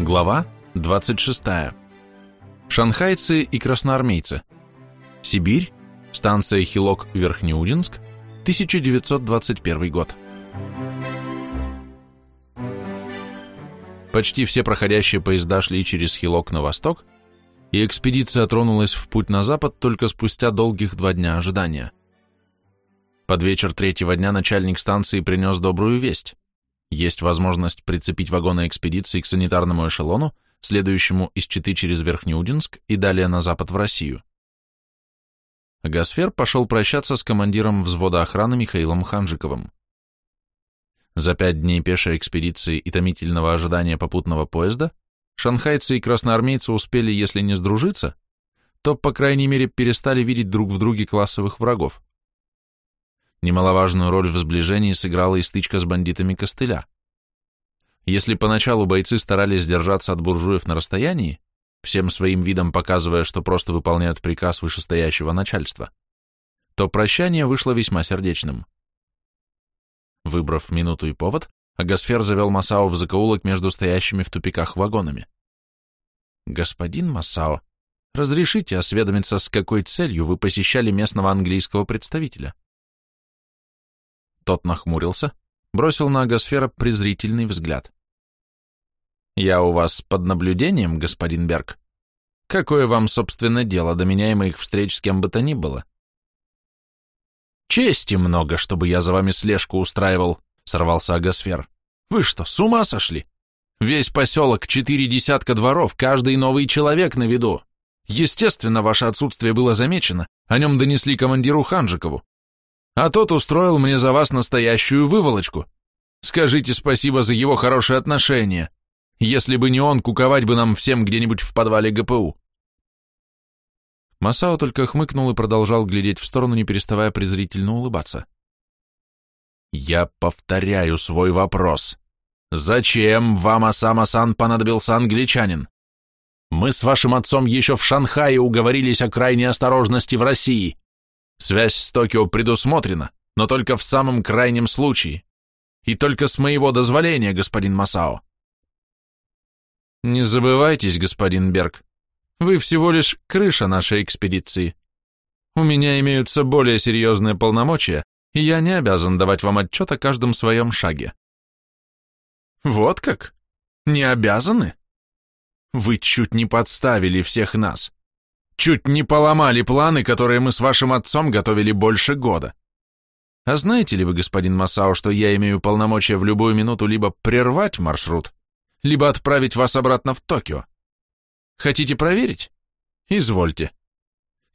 Глава 26. Шанхайцы и красноармейцы. Сибирь. Станция Хилок-Верхнеудинск. 1921 год. Почти все проходящие поезда шли через Хилок на восток, и экспедиция тронулась в путь на запад только спустя долгих два дня ожидания. Под вечер третьего дня начальник станции принес добрую весть. Есть возможность прицепить вагоны экспедиции к санитарному эшелону, следующему из Читы через Верхнеудинск и далее на запад в Россию. Гасфер пошел прощаться с командиром взвода охраны Михаилом Ханжиковым. За пять дней пешей экспедиции и томительного ожидания попутного поезда шанхайцы и красноармейцы успели, если не сдружиться, то, по крайней мере, перестали видеть друг в друге классовых врагов. Немаловажную роль в сближении сыграла и стычка с бандитами костыля. Если поначалу бойцы старались держаться от буржуев на расстоянии, всем своим видом показывая, что просто выполняют приказ вышестоящего начальства, то прощание вышло весьма сердечным. Выбрав минуту и повод, Агасфер завел Масао в закоулок между стоящими в тупиках вагонами. «Господин Масао, разрешите осведомиться, с какой целью вы посещали местного английского представителя?» Тот нахмурился, бросил на Агосфера презрительный взгляд. «Я у вас под наблюдением, господин Берг? Какое вам, собственно, дело до меня и моих встреч с кем бы то ни было?» «Чести много, чтобы я за вами слежку устраивал», — сорвался Агосфер. «Вы что, с ума сошли? Весь поселок, четыре десятка дворов, каждый новый человек на виду. Естественно, ваше отсутствие было замечено, о нем донесли командиру Ханжикову а тот устроил мне за вас настоящую выволочку. Скажите спасибо за его хорошее отношение. Если бы не он, куковать бы нам всем где-нибудь в подвале ГПУ. Масао только хмыкнул и продолжал глядеть в сторону, не переставая презрительно улыбаться. «Я повторяю свой вопрос. Зачем вам, Асама-сан, понадобился англичанин? Мы с вашим отцом еще в Шанхае уговорились о крайней осторожности в России. Связь с Токио предусмотрена, но только в самом крайнем случае. И только с моего дозволения, господин Масао. Не забывайтесь, господин Берг, вы всего лишь крыша нашей экспедиции. У меня имеются более серьезные полномочия, и я не обязан давать вам отчет о каждом своем шаге. Вот как? Не обязаны? Вы чуть не подставили всех нас. Чуть не поломали планы, которые мы с вашим отцом готовили больше года. А знаете ли вы, господин Масао, что я имею полномочия в любую минуту либо прервать маршрут, либо отправить вас обратно в Токио? Хотите проверить? Извольте.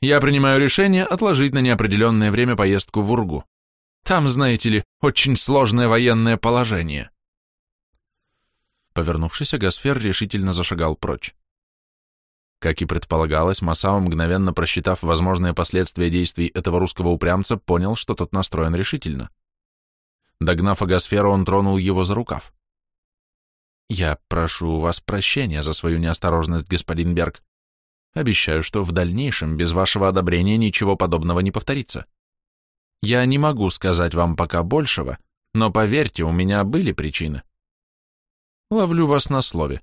Я принимаю решение отложить на неопределенное время поездку в Ургу. Там, знаете ли, очень сложное военное положение. Повернувшись, Агасфер решительно зашагал прочь. Как и предполагалось, Масао, мгновенно просчитав возможные последствия действий этого русского упрямца, понял, что тот настроен решительно. Догнав Агасферу, он тронул его за рукав. «Я прошу у вас прощения за свою неосторожность, господин Берг. Обещаю, что в дальнейшем без вашего одобрения ничего подобного не повторится. Я не могу сказать вам пока большего, но поверьте, у меня были причины. Ловлю вас на слове.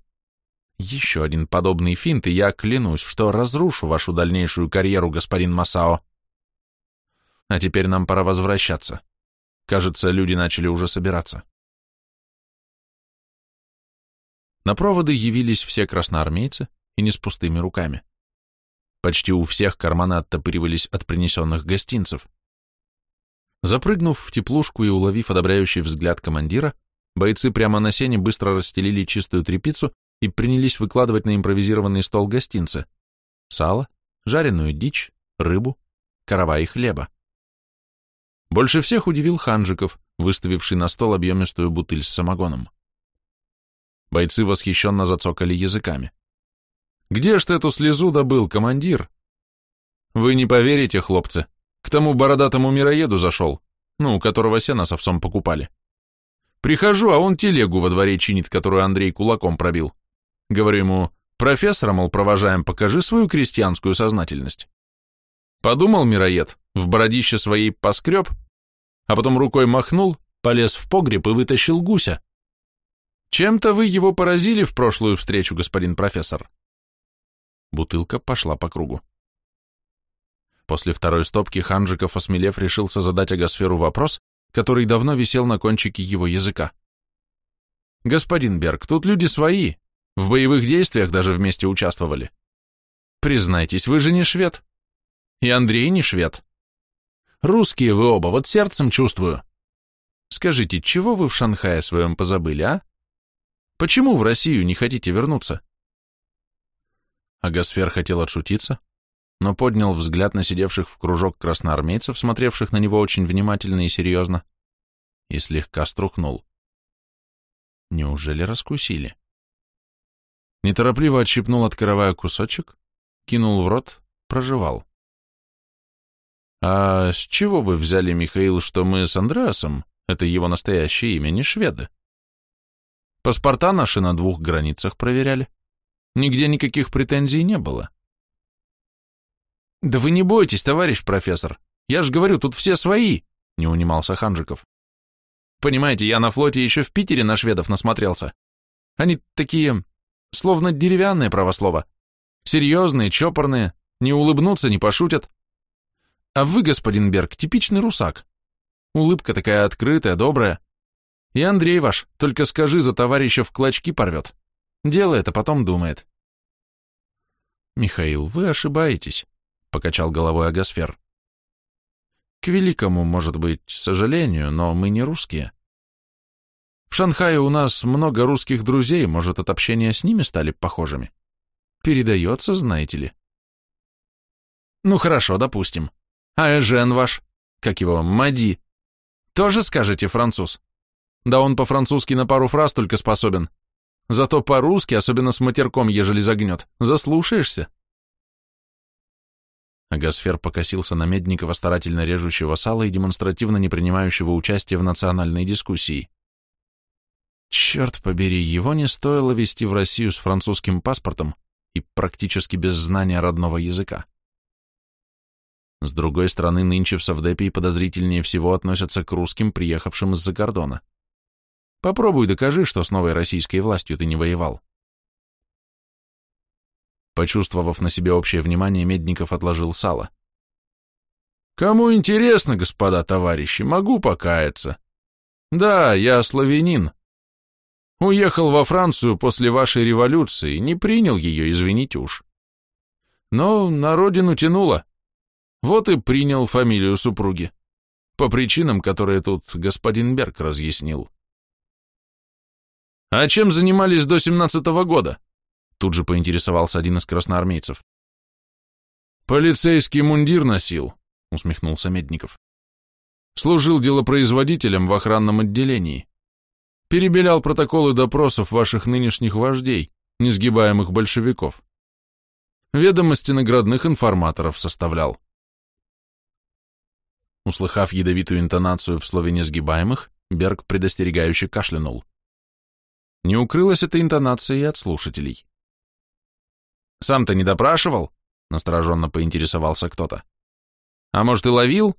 Еще один подобный финт, и я клянусь, что разрушу вашу дальнейшую карьеру, господин Масао. А теперь нам пора возвращаться. Кажется, люди начали уже собираться. На проводы явились все красноармейцы, и не с пустыми руками. Почти у всех карманы оттопыривались от принесенных гостинцев. Запрыгнув в теплушку и уловив одобряющий взгляд командира, бойцы прямо на сене быстро расстелили чистую тряпицу и принялись выкладывать на импровизированный стол гостинцы – сало, жареную дичь, рыбу, каравай и хлеба. Больше всех удивил Ханжиков, выставивший на стол объемистую бутыль с самогоном. Бойцы восхищенно зацокали языками. «Где ж ты эту слезу добыл, командир?» «Вы не поверите, хлопцы, к тому бородатому мироеду зашел, ну, у которого сено с овсом покупали. Прихожу, а он телегу во дворе чинит, которую Андрей кулаком пробил. Говорю ему, профессора, мол, провожаем, покажи свою крестьянскую сознательность. Подумал мироед, в бородище своей поскреб, а потом рукой махнул, полез в погреб и вытащил гуся. Чем-то вы его поразили в прошлую встречу, господин профессор. Бутылка пошла по кругу. После второй стопки Ханжиков, осмелев, решился задать Агосферу вопрос, который давно висел на кончике его языка. «Господин Берг, тут люди свои, в боевых действиях даже вместе участвовали. Признайтесь, вы же не швед. И Андрей не швед. Русские вы оба, вот сердцем чувствую. Скажите, чего вы в Шанхае своем позабыли, а? Почему в Россию не хотите вернуться?» Агасфер хотел отшутиться, но поднял взгляд на сидевших в кружок красноармейцев, смотревших на него очень внимательно и серьезно, и слегка струхнул. Неужели раскусили? Неторопливо отщипнул от каравая кусочек, кинул в рот, прожевал. «А с чего вы взяли, Михаил, что мы с Андреасом, это его настоящее имя, не шведы? Паспорта наши на двух границах проверяли. Нигде никаких претензий не было. «Да вы не бойтесь, товарищ профессор. Я же говорю, тут все свои», — не унимался Ханжиков. «Понимаете, я на флоте еще в Питере на шведов насмотрелся. Они такие, словно деревянные правослова. Серьезные, чопорные, не улыбнутся, не пошутят. А вы, господин Берг, типичный русак. Улыбка такая открытая, добрая. И Андрей ваш, только скажи, за товарища в клочки порвет. Дело это потом думает». «Михаил, вы ошибаетесь», покачал головой Агасфер. К великому, может быть, сожалению, но мы не русские. В Шанхае у нас много русских друзей, может, от общения с ними стали похожими. Передается, знаете ли. Ну хорошо, допустим. А Эжен ваш, как его, Мади, тоже скажете француз? Да он по-французски на пару фраз только способен. Зато по-русски, особенно с матерком, ежели загнет, заслушаешься. Агасфер покосился на Медникова, старательно режущего сало и демонстративно не принимающего участия в национальной дискуссии. Черт побери, его не стоило везти в Россию с французским паспортом и практически без знания родного языка. С другой стороны, нынче в Савдепии подозрительнее всего относятся к русским, приехавшим из-за кордона. Попробуй докажи, что с новой российской властью ты не воевал. Почувствовав на себе общее внимание, Медников отложил сало. «Кому интересно, господа товарищи, могу покаяться. Да, я славянин. Уехал во Францию после вашей революции, не принял ее, извините уж. Но на родину тянуло. Вот и принял фамилию супруги. По причинам, которые тут господин Берг разъяснил. А чем занимались до семнадцатого года? Тут же поинтересовался один из красноармейцев. «Полицейский мундир носил», — усмехнулся Медников. «Служил делопроизводителем в охранном отделении. Перебелял протоколы допросов ваших нынешних вождей, несгибаемых большевиков. Ведомости наградных информаторов составлял». Услыхав ядовитую интонацию в слове «несгибаемых», Берг предостерегающе кашлянул. Не укрылась эта интонация и от слушателей. Сам-то не допрашивал? Настороженно поинтересовался кто-то. А может, и ловил?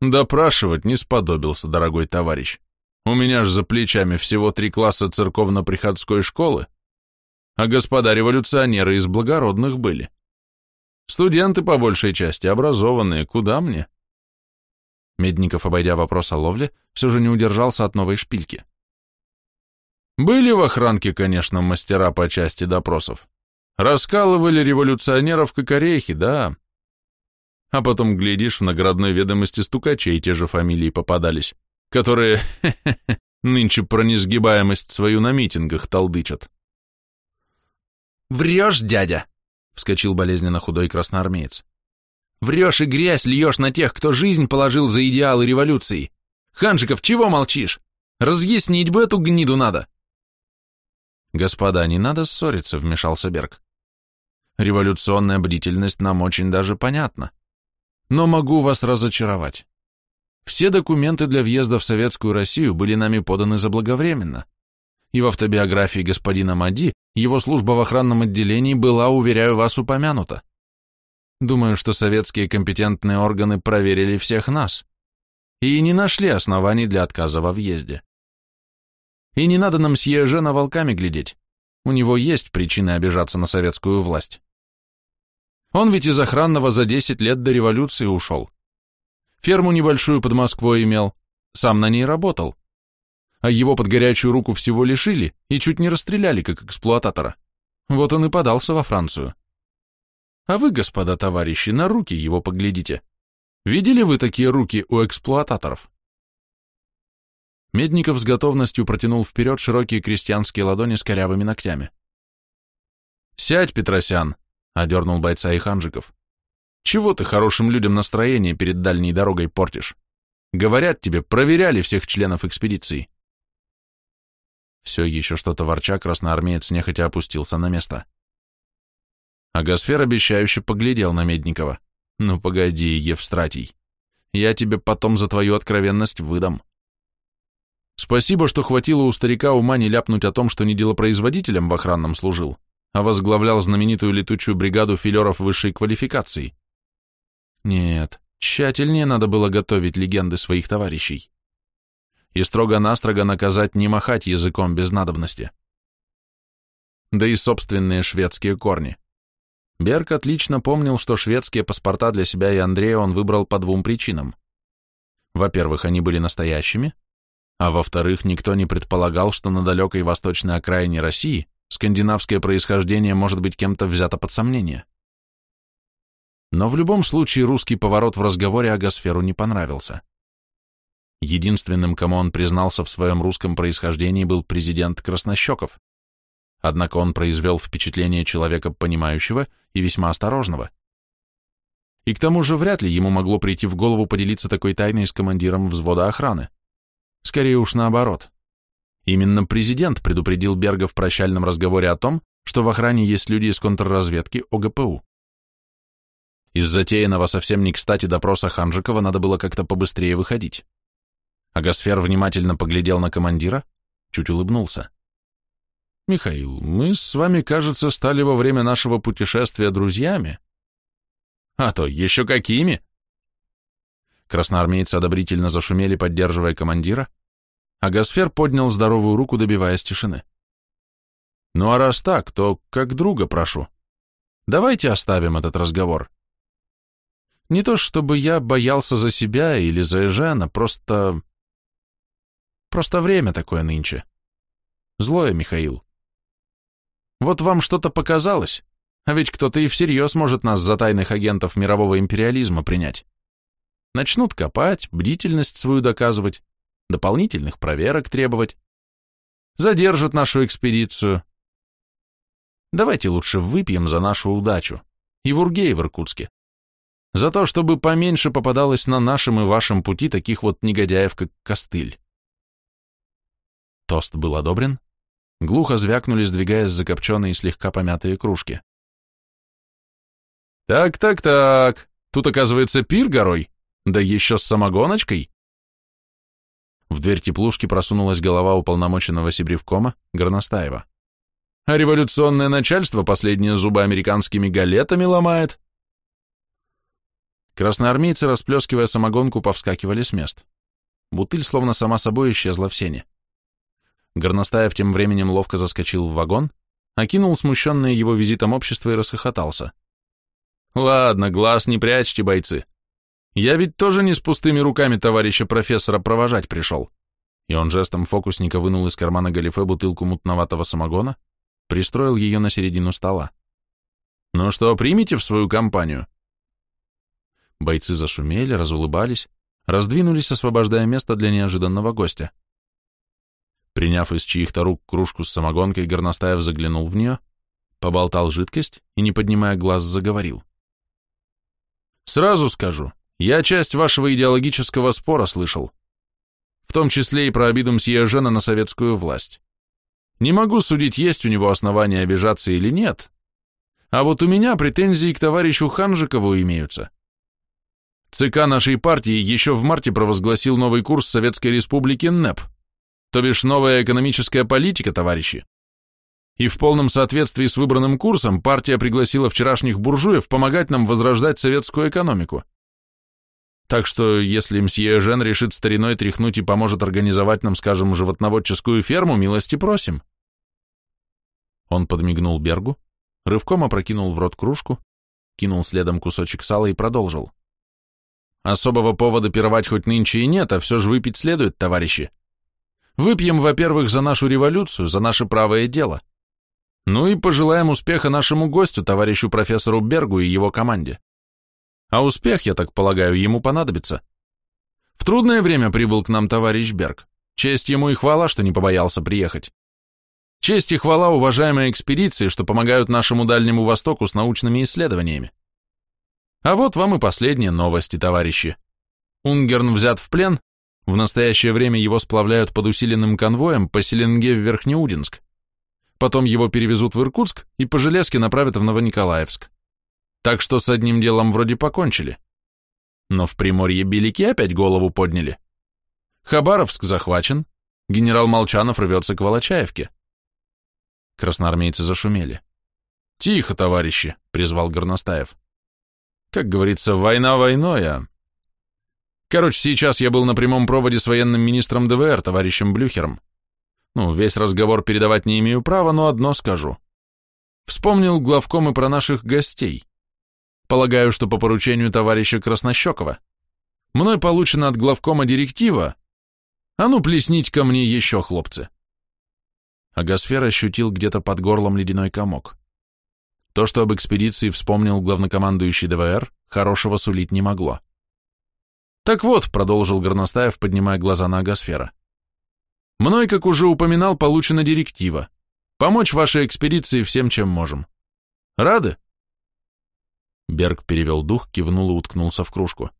Допрашивать не сподобился, дорогой товарищ. У меня ж за плечами всего три класса церковно-приходской школы, а господа революционеры из благородных были. Студенты, по большей части, образованные, куда мне? Медников, обойдя вопрос о ловле, все же не удержался от новой шпильки. Были в охранке, конечно, мастера по части допросов, Раскалывали революционеров как орехи, да. А потом, глядишь, в наградной ведомости стукачей те же фамилии попадались, которые нынче про несгибаемость свою на митингах толдычат. «Врешь, дядя!» — вскочил болезненно худой красноармеец. «Врешь и грязь льешь на тех, кто жизнь положил за идеалы революции. Ханжиков, чего молчишь? Разъяснить бы эту гниду надо!» «Господа, не надо ссориться», — вмешался Берг. «Революционная бдительность нам очень даже понятна. Но могу вас разочаровать. Все документы для въезда в Советскую Россию были нами поданы заблаговременно. И в автобиографии господина Мади его служба в охранном отделении была, уверяю вас, упомянута. Думаю, что советские компетентные органы проверили всех нас и не нашли оснований для отказа во въезде. И не надо нам с Ежена волками глядеть. У него есть причины обижаться на советскую власть. Он ведь из охранного за 10 лет до революции ушел. Ферму небольшую под Москвой имел, сам на ней работал. А его под горячую руку всего лишили и чуть не расстреляли, как эксплуататора. Вот он и подался во Францию. А вы, господа товарищи, на руки его поглядите. Видели вы такие руки у эксплуататоров? Медников с готовностью протянул вперед широкие крестьянские ладони с корявыми ногтями. «Сядь, Петросян!» — одернул бойца и Ханжиков. «Чего ты хорошим людям настроение перед дальней дорогой портишь? Говорят тебе, проверяли всех членов экспедиции». Все еще что-то ворча, красноармеец нехотя опустился на место. А Гасфер обещающе поглядел на Медникова. «Ну погоди, Евстратий, я тебе потом за твою откровенность выдам». Спасибо, что хватило у старика ума не ляпнуть о том, что не делопроизводителем в охранном служил, а возглавлял знаменитую летучую бригаду филеров высшей квалификации. Нет, тщательнее надо было готовить легенды своих товарищей. И строго-настрого наказать не махать языком без надобности. Да и собственные шведские корни. Берг отлично помнил, что шведские паспорта для себя и Андрея он выбрал по двум причинам. Во-первых, они были настоящими, а во-вторых, никто не предполагал, что на далекой восточной окраине России скандинавское происхождение может быть кем-то взято под сомнение. Но в любом случае русский поворот в разговоре о Гасферу не понравился. Единственным, кому он признался в своем русском происхождении, был президент Краснощеков. Однако он произвел впечатление человека понимающего и весьма осторожного. И к тому же вряд ли ему могло прийти в голову поделиться такой тайной с командиром взвода охраны. Скорее уж наоборот. Именно президент предупредил Берга в прощальном разговоре о том, что в охране есть люди из контрразведки ОГПУ. Из затеянного совсем не кстати допроса Ханжикова надо было как-то побыстрее выходить. Агасфер внимательно поглядел на командира, чуть улыбнулся. «Михаил, мы с вами, кажется, стали во время нашего путешествия друзьями». «А то еще какими!» Красноармейцы одобрительно зашумели, поддерживая командира, а Гасфер поднял здоровую руку, добиваясь тишины. «Ну а раз так, то как друга прошу. Давайте оставим этот разговор. Не то чтобы я боялся за себя или за Эжена, просто... Просто время такое нынче. Злое, Михаил. Вот вам что-то показалось, а ведь кто-то и всерьез может нас за тайных агентов мирового империализма принять. Начнут копать, бдительность свою доказывать, дополнительных проверок требовать. Задержат нашу экспедицию. Давайте лучше выпьем за нашу удачу. И в Ургее в Иркутске. За то, чтобы поменьше попадалось на нашем и вашем пути таких вот негодяев, как Костыль. Тост был одобрен. Глухо звякнули, сдвигаясь закопченные и слегка помятые кружки. «Так-так-так, тут, оказывается, пир горой, да еще с самогоночкой!» В дверь теплушки просунулась голова уполномоченного Сибревкома Горностаева. «А революционное начальство последние зубы американскими галетами ломает!» Красноармейцы, расплескивая самогонку, повскакивали с мест. Бутыль словно сама собой исчезла в сене. Горностаев тем временем ловко заскочил в вагон, окинул смущенное его визитом общество и расхохотался. «Ладно, глаз не прячьте, бойцы. Я ведь тоже не с пустыми руками товарища профессора провожать пришел. И он жестом фокусника вынул из кармана галифе бутылку мутноватого самогона, пристроил ее на середину стола. «Ну что, примите в свою компанию?» Бойцы зашумели, разулыбались, раздвинулись, освобождая место для неожиданного гостя. Приняв из чьих-то рук кружку с самогонкой, Горностаев заглянул в нее, поболтал жидкость и, не поднимая глаз, заговорил. «Сразу скажу, я часть вашего идеологического спора слышал, в том числе и про обиду мсье Жена на советскую власть. Не могу судить, есть у него основания обижаться или нет, а вот у меня претензии к товарищу Ханжикову имеются. ЦК нашей партии еще в марте провозгласил новый курс Советской Республики НЭП, то бишь новая экономическая политика, товарищи. И в полном соответствии с выбранным курсом партия пригласила вчерашних буржуев помогать нам возрождать советскую экономику. Так что, если мсье Жен решит стариной тряхнуть и поможет организовать нам, скажем, животноводческую ферму, милости просим. Он подмигнул Бергу, рывком опрокинул в рот кружку, кинул следом кусочек сала и продолжил. Особого повода пировать хоть нынче и нет, а все же выпить следует, товарищи. Выпьем, во-первых, за нашу революцию, за наше правое дело. Ну и пожелаем успеха нашему гостю, товарищу профессору Бергу и его команде. А успех, я так полагаю, ему понадобится. В трудное время прибыл к нам товарищ Берг. Честь ему и хвала, что не побоялся приехать. Честь и хвала уважаемой экспедиции, что помогают нашему Дальнему Востоку с научными исследованиями. А вот вам и последние новости, товарищи. Унгерн взят в плен, в настоящее время его сплавляют под усиленным конвоем по Селенге в Верхнеудинск. Потом его перевезут в Иркутск и по железке направят в Новониколаевск. Так что с одним делом вроде покончили. Но в Приморье белики опять голову подняли. Хабаровск захвачен, генерал Молчанов рвется к Волочаевке. Красноармейцы зашумели. «Тихо, товарищи!» — призвал Горностаев. «Как говорится, война войной, а...» Короче, сейчас я был на прямом проводе с военным министром ДВР, товарищем Блюхером. Ну, весь разговор передавать не имею права, но одно скажу. Вспомнил главком и про наших гостей. Полагаю, что по поручению товарища Краснощекова. Мной получена от главкома директива. А ну, плеснить ко мне еще, хлопцы. Агосфер ощутил где-то под горлом ледяной комок. То, что об экспедиции вспомнил главнокомандующий ДВР, хорошего сулить не могло. «Так вот», — продолжил Горностаев, поднимая глаза на Агосфера, «мной, как уже упоминал, получена директива. Помочь вашей экспедиции всем, чем можем. Рады?» Берг перевел дух, кивнул и уткнулся в кружку.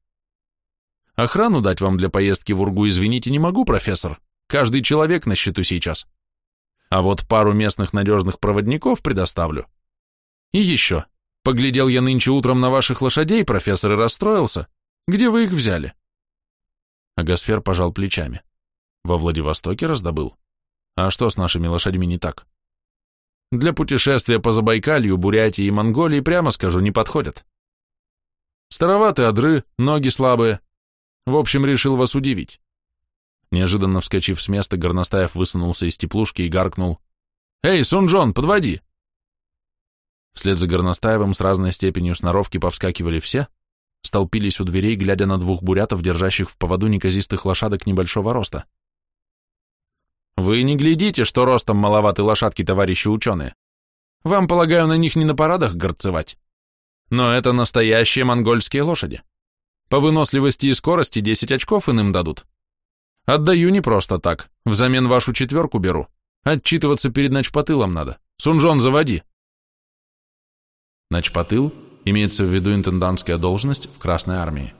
«Охрану дать вам для поездки в Ургу, извините, не могу, профессор. Каждый человек на счету сейчас. А вот пару местных надежных проводников предоставлю. И еще. Поглядел я нынче утром на ваших лошадей, профессор, и расстроился. Где вы их взяли? Агосфер пожал плечами. Во Владивостоке раздобыл. А что с нашими лошадьми не так? Для путешествия по Забайкалью, Бурятии и Монголии, прямо скажу, не подходят. Староваты одры, ноги слабые. В общем, решил вас удивить. Неожиданно вскочив с места, Горностаев высунулся из теплушки и гаркнул. «Эй, Сунджон, подводи!» Вслед за Горностаевым с разной степенью сноровки повскакивали все, столпились у дверей, глядя на двух бурятов, держащих в поводу неказистых лошадок небольшого роста. «Вы не глядите, что ростом маловаты лошадки, товарищи ученые. Вам, полагаю, на них не на парадах горцевать. Но это настоящие монгольские лошади. По выносливости и скорости 10 очков иным дадут. Отдаю не просто так. Взамен вашу четверку беру. Отчитываться перед начпотылом надо. Сунжон, заводи. Начпотыл имеется в виду интендантская должность в Красной армии.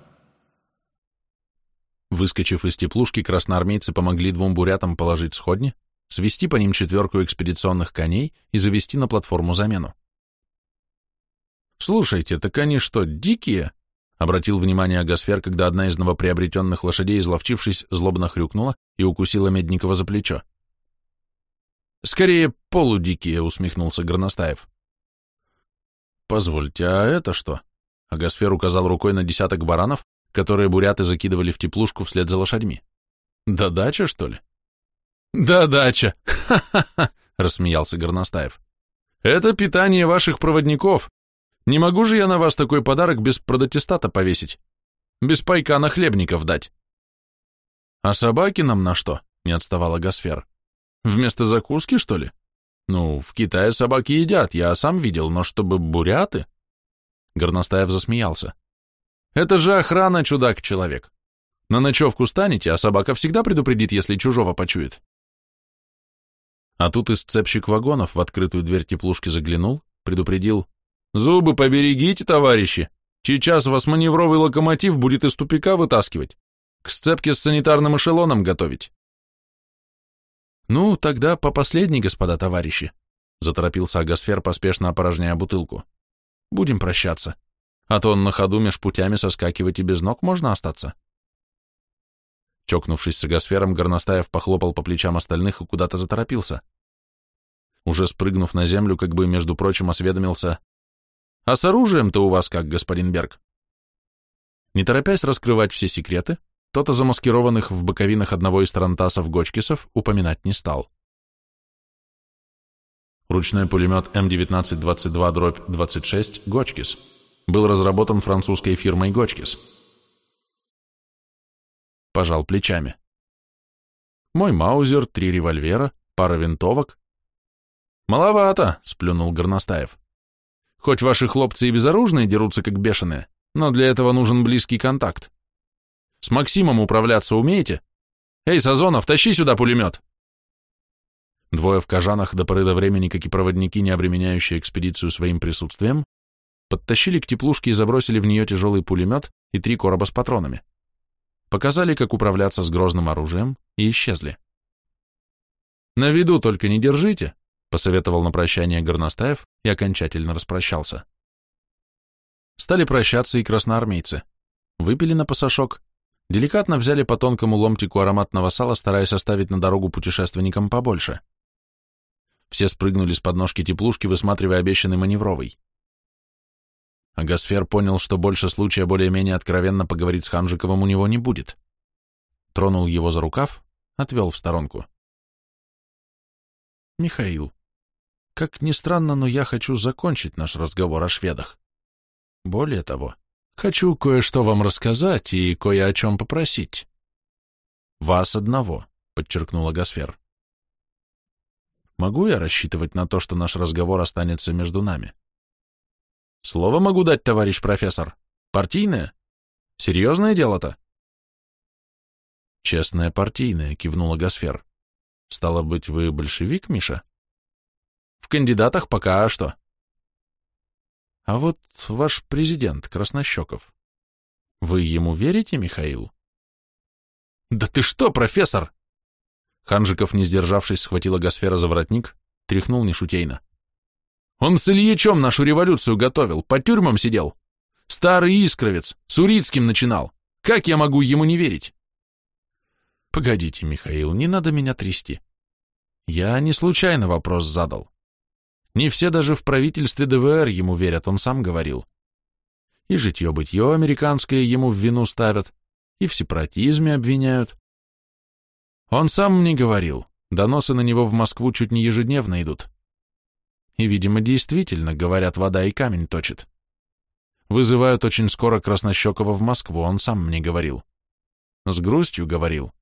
Выскочив из теплушки, красноармейцы помогли двум бурятам положить сходни, свести по ним четверку экспедиционных коней и завести на платформу замену. «Слушайте, так они что, дикие?» Обратил внимание Агасфер, когда одна из новоприобретенных лошадей, изловчившись, злобно хрюкнула и укусила Медникова за плечо. «Скорее, полудикие», — усмехнулся Горностаев. «Позвольте, а это что?» Агасфер указал рукой на десяток баранов, которые буряты закидывали в теплушку вслед за лошадьми. «Да дача, что ли?» «Да дача! Ха-ха-ха!» — рассмеялся Горностаев. «Это питание ваших проводников, не могу же я на вас такой подарок без продатистата повесить, без пайка на хлебников дать. А собаки нам на что? Не отставала Гасфер. Вместо закуски, что ли? Ну, в Китае собаки едят, я сам видел, но чтобы буряты? Горностаев засмеялся. Это же охрана, чудак-человек. На ночевку станете, а собака всегда предупредит, если чужого почует. А тут и сцепщик вагонов в открытую дверь теплушки заглянул, предупредил, Зубы поберегите, товарищи. Сейчас вас маневровый локомотив будет из тупика вытаскивать. К сцепке с санитарным эшелоном готовить. Ну, тогда по последней, господа товарищи, заторопился Агасфер, поспешно опорожняя бутылку. Будем прощаться. А то он на ходу меж путями соскакивать и без ног можно остаться. Чокнувшись с Агасфером, Горностаев похлопал по плечам остальных и куда-то заторопился. Уже спрыгнув на землю, как бы, между прочим, осведомился, а с оружием-то у вас как, господин Берг? Не торопясь раскрывать все секреты, тот о замаскированных в боковинах одного из тарантасов Гочкисов упоминать не стал. Ручной пулемет М19-22-26 Гочкис был разработан французской фирмой Гочкис. Пожал плечами. Мой маузер, три револьвера, пара винтовок. Маловато, сплюнул Горностаев. Хоть ваши хлопцы и безоружные дерутся как бешеные, но для этого нужен близкий контакт. С Максимом управляться умеете? Эй, Сазонов, тащи сюда пулемет!» Двое в кожанах до поры до времени, как и проводники, не обременяющие экспедицию своим присутствием, подтащили к теплушке и забросили в нее тяжелый пулемет и три короба с патронами. Показали, как управляться с грозным оружием, и исчезли. «На виду только не держите», — посоветовал на прощание Горностаев и окончательно распрощался. Стали прощаться и красноармейцы. Выпили на пасашок, деликатно взяли по тонкому ломтику ароматного сала, стараясь оставить на дорогу путешественникам побольше. Все спрыгнули с подножки теплушки, высматривая обещанный маневровый. Агасфер понял, что больше случая более-менее откровенно поговорить с Ханжиковым у него не будет. Тронул его за рукав, отвел в сторонку. «Михаил, как ни странно, но я хочу закончить наш разговор о шведах. Более того, хочу кое-что вам рассказать и кое о чем попросить. Вас одного, подчеркнула Гасфер. Могу я рассчитывать на то, что наш разговор останется между нами? Слово могу дать, товарищ профессор. Партийное? Серьезное дело-то? Честное партийное, кивнула Гасфер. Стало быть, вы большевик, Миша? В кандидатах пока что? А вот ваш президент Краснощеков. Вы ему верите, Михаил? Да ты что, профессор? Ханжиков, не сдержавшись, схватил Агосфера за воротник, тряхнул нешутейно. Он с Ильичом нашу революцию готовил, по тюрьмам сидел. Старый искровец, с Урицким начинал. Как я могу ему не верить? Погодите, Михаил, не надо меня трясти. Я не случайно вопрос задал. Не все даже в правительстве ДВР ему верят, он сам говорил. И житье-бытье американское ему в вину ставят, и в сепаратизме обвиняют. Он сам мне говорил, доносы на него в Москву чуть не ежедневно идут. И, видимо, действительно, говорят, вода и камень точит. Вызывают очень скоро Краснощекова в Москву, он сам мне говорил. С грустью говорил.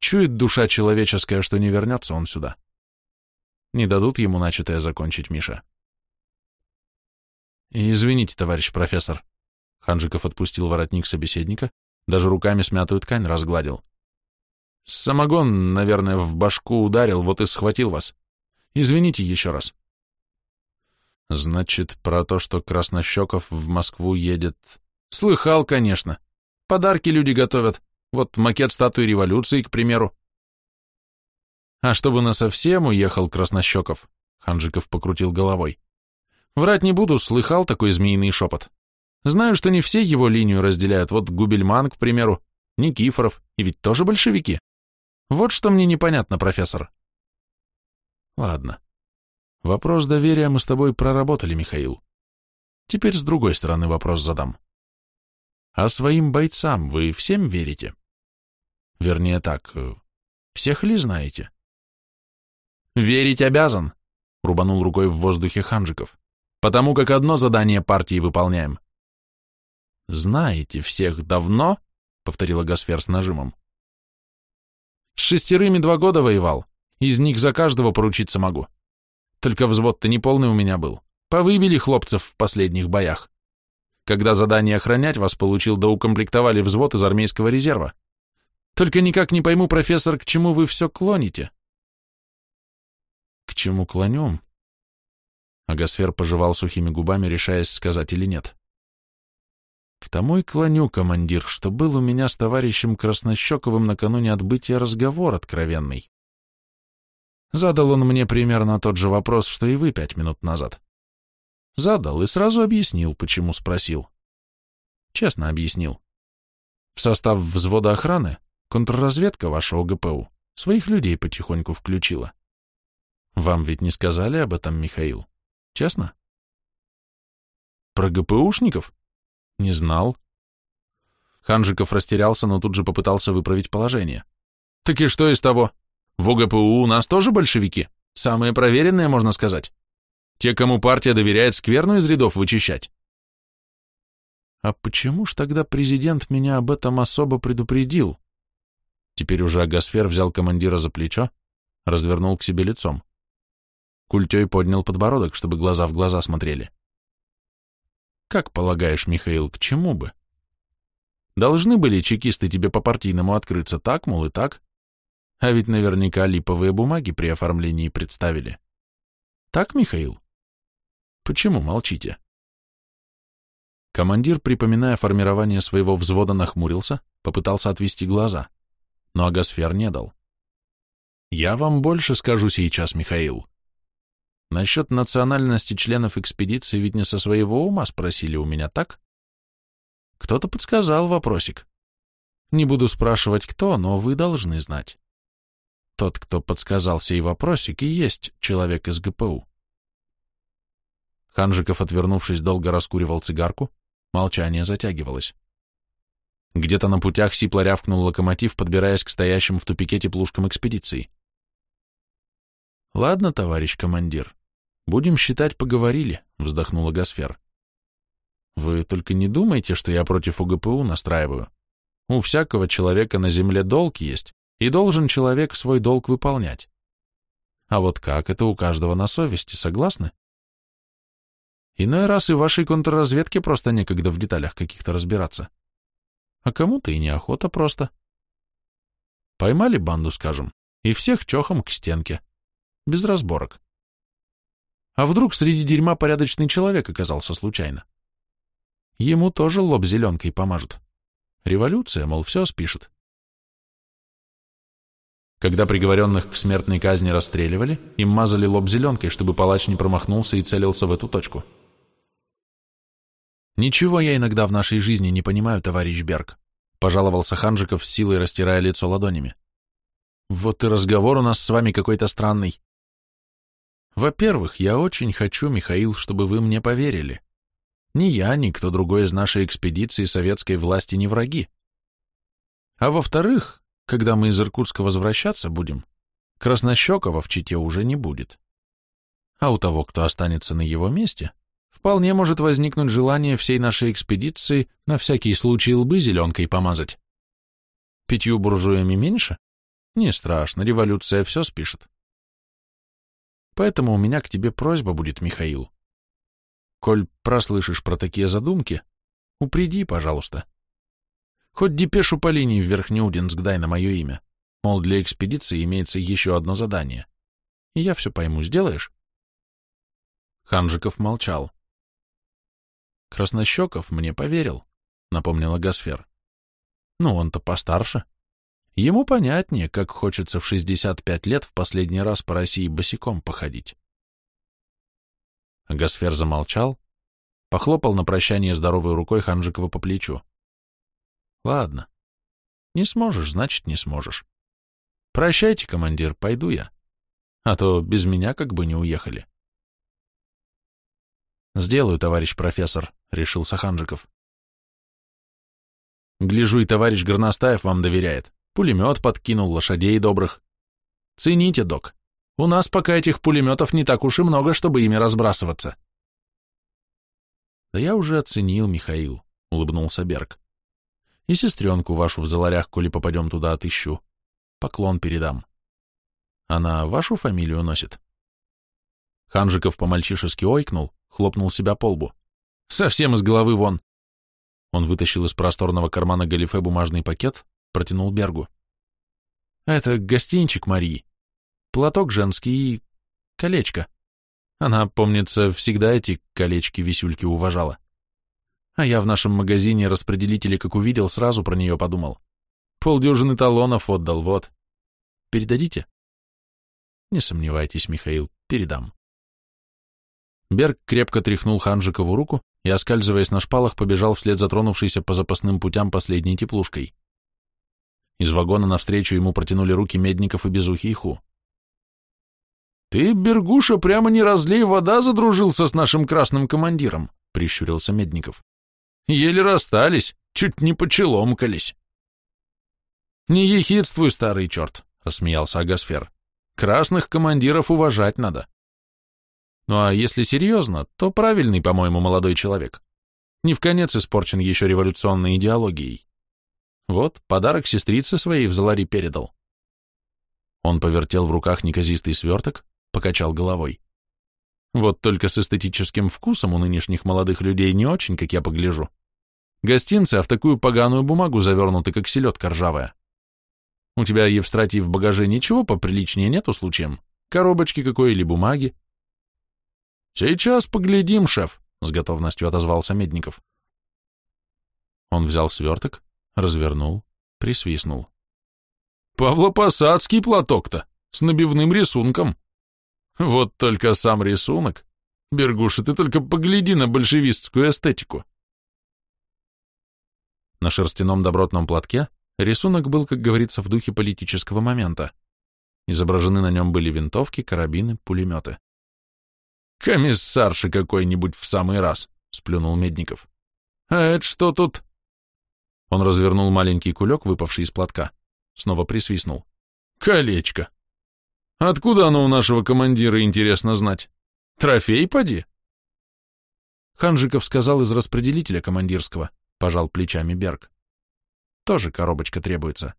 Чует душа человеческая, что не вернется он сюда. Не дадут ему начатое закончить, Миша. «Извините, товарищ профессор». Ханжиков отпустил воротник собеседника, даже руками смятую ткань разгладил. «Самогон, наверное, в башку ударил, вот и схватил вас. Извините еще раз». «Значит, про то, что Краснощеков в Москву едет...» «Слыхал, конечно. Подарки люди готовят. Вот макет статуи революции, к примеру. А чтобы насовсем уехал Краснощеков, Ханжиков покрутил головой. Врать не буду, слыхал такой змеиный шепот. Знаю, что не все его линию разделяют, вот Губельман, к примеру, Никифоров, и ведь тоже большевики. Вот что мне непонятно, профессор. Ладно. Вопрос доверия мы с тобой проработали, Михаил. Теперь с другой стороны вопрос задам. А своим бойцам вы всем верите? Вернее так, всех ли знаете? «Верить обязан», — рубанул рукой в воздухе Ханжиков, «потому как одно задание партии выполняем». «Знаете всех давно?» — повторила Гасфер с нажимом. «С шестерыми два года воевал, из них за каждого поручиться могу. Только взвод-то не полный у меня был, повыбили хлопцев в последних боях. Когда задание охранять вас получил, да укомплектовали взвод из армейского резерва. Только никак не пойму, профессор, к чему вы все клоните?» К чему клонем? Агосфер пожевал сухими губами, решаясь сказать или нет. К тому и клоню, командир, что был у меня с товарищем Краснощековым накануне отбытия разговор откровенный. Задал он мне примерно тот же вопрос, что и вы пять минут назад. Задал и сразу объяснил, почему спросил. Честно объяснил. В состав взвода охраны контрразведка вашего ГПУ своих людей потихоньку включила. Вам ведь не сказали об этом, Михаил? Честно? Про ГПУшников? Не знал. Ханжиков растерялся, но тут же попытался выправить положение. Так и что из того? В ОГПУ у нас тоже большевики, самые проверенные, можно сказать. Те, кому партия доверяет скверну из рядов вычищать. А почему ж тогда президент меня об этом особо предупредил? Теперь уже Агасфер взял командира за плечо, развернул к себе лицом. Культей поднял подбородок, чтобы глаза в глаза смотрели. Как полагаешь, Михаил, к чему бы? Должны были чекисты тебе по-партийному открыться так, мол, и так. А ведь наверняка липовые бумаги при оформлении представили. Так, Михаил? Почему молчите? Командир, припоминая формирование своего взвода, нахмурился, попытался отвести глаза, но Агасфер не дал. Я вам больше скажу сейчас, Михаил. Насчет национальности членов экспедиции ведь не со своего ума спросили у меня, так? Кто-то подсказал вопросик. Не буду спрашивать, кто, но вы должны знать. Тот, кто подсказал сей вопросик, и есть человек из ГПУ. Ханжиков, отвернувшись, долго раскуривал цигарку, молчание затягивалось. Где-то на путях сипло рявкнул локомотив, подбираясь к стоящим в тупике теплушкам экспедиции. «Ладно, товарищ командир, будем считать, поговорили», — вздохнула Гасфер. «Вы только не думайте, что я против УГПУ настраиваю. У всякого человека на земле долг есть, и должен человек свой долг выполнять. А вот как, это у каждого на совести, согласны?» Иной раз и вашей контрразведке просто некогда в деталях каких-то разбираться. А кому-то и неохота просто. Поймали банду, скажем, и всех чохом к стенке без разборок. А вдруг среди дерьма порядочный человек оказался случайно? Ему тоже лоб зеленкой помажут. Революция, мол, все спишет. Когда приговоренных к смертной казни расстреливали, им мазали лоб зеленкой, чтобы палач не промахнулся и целился в эту точку. «Ничего я иногда в нашей жизни не понимаю, товарищ Берг», пожаловался Ханжиков с силой растирая лицо ладонями. «Вот и разговор у нас с вами какой-то странный. Во-первых, я очень хочу, Михаил, чтобы вы мне поверили. Ни я, ни кто другой из нашей экспедиции советской власти не враги. А во-вторых, когда мы из Иркутска возвращаться будем, Краснощекова в Чите уже не будет. А у того, кто останется на его месте, вполне может возникнуть желание всей нашей экспедиции на всякий случай лбы зеленкой помазать. Пятью буржуями меньше? Не страшно, революция все спишет. Поэтому у меня к тебе просьба будет, Михаил. Коль прослышишь про такие задумки, упреди, пожалуйста. Хоть депешу по линии в Верхнеудинск дай на мое имя. Мол, для экспедиции имеется еще одно задание. И я все пойму, сделаешь? Ханжиков молчал. Краснощеков мне поверил, напомнила Гасфер. Ну, он-то постарше. Ему понятнее, как хочется в 65 лет в последний раз по России босиком походить. Гасфер замолчал, похлопал на прощание здоровой рукой Ханжикова по плечу. Ладно. Не сможешь, значит, не сможешь. Прощайте, командир, пойду я. А то без меня как бы не уехали. Сделаю, товарищ профессор, решился Ханжиков. Гляжу, и товарищ Горностаев вам доверяет. Пулемет подкинул, лошадей добрых. Цените, док. У нас пока этих пулеметов не так уж и много, чтобы ими разбрасываться. Да я уже оценил, Михаил, улыбнулся Берг. И сестренку вашу в заларях, коли попадем туда, отыщу. Поклон передам. Она вашу фамилию носит? Ханжиков по-мальчишески ойкнул, хлопнул себя по лбу. Совсем из головы вон. Он вытащил из просторного кармана галифе бумажный пакет, протянул Бергу. Это гостинчик Марии. Платок женский и колечко. Она, помнится, всегда эти колечки-висюльки уважала. А я в нашем магазине распределители, как увидел, сразу про нее подумал. Полдюжины талонов отдал, вот. Передадите? Не сомневайтесь, Михаил, передам. Берг крепко тряхнул Ханжикову руку и, оскальзываясь на шпалах, побежал вслед за тронувшейся по запасным путям последней теплушкой. Из вагона навстречу ему протянули руки Медников и Безухий Ху. «Ты, Бергуша, прямо не разлей вода задружился с нашим красным командиром», — прищурился Медников. «Еле расстались, чуть не почеломкались. Не ехидствуй, старый черт, рассмеялся Агасфер. Красных командиров уважать надо. Ну а если серьезно, то правильный, по-моему, молодой человек. Не в конец испорчен еще революционной идеологией. Вот, подарок сестрице своей в Залари передал. Он повертел в руках неказистый сверток, покачал головой. Вот только с эстетическим вкусом у нынешних молодых людей не очень, как я погляжу. Гостинцы, а в такую поганую бумагу завернуты, как селедка ржавая. У тебя, Евстратий, в багаже ничего поприличнее нету случаем? Коробочки какой или бумаги? Сейчас поглядим, шеф, с готовностью отозвался Медников. Он взял сверток, развернул, присвистнул. Павлопосадский платок-то, с набивным рисунком. Вот только сам рисунок. Бергуша, ты только погляди на большевистскую эстетику. На шерстяном добротном платке рисунок был, как говорится, в духе политического момента. Изображены на нем были винтовки, карабины, пулеметы. «Комиссарши какой-нибудь в самый раз», — сплюнул Медников. «А это что тут?» Он развернул маленький кулек, выпавший из платка. Снова присвистнул. «Колечко. Откуда оно у нашего командира, интересно знать? Трофей, поди?» Ханжиков сказал из распределителя командирского, пожал плечами Берг. Тоже коробочка требуется.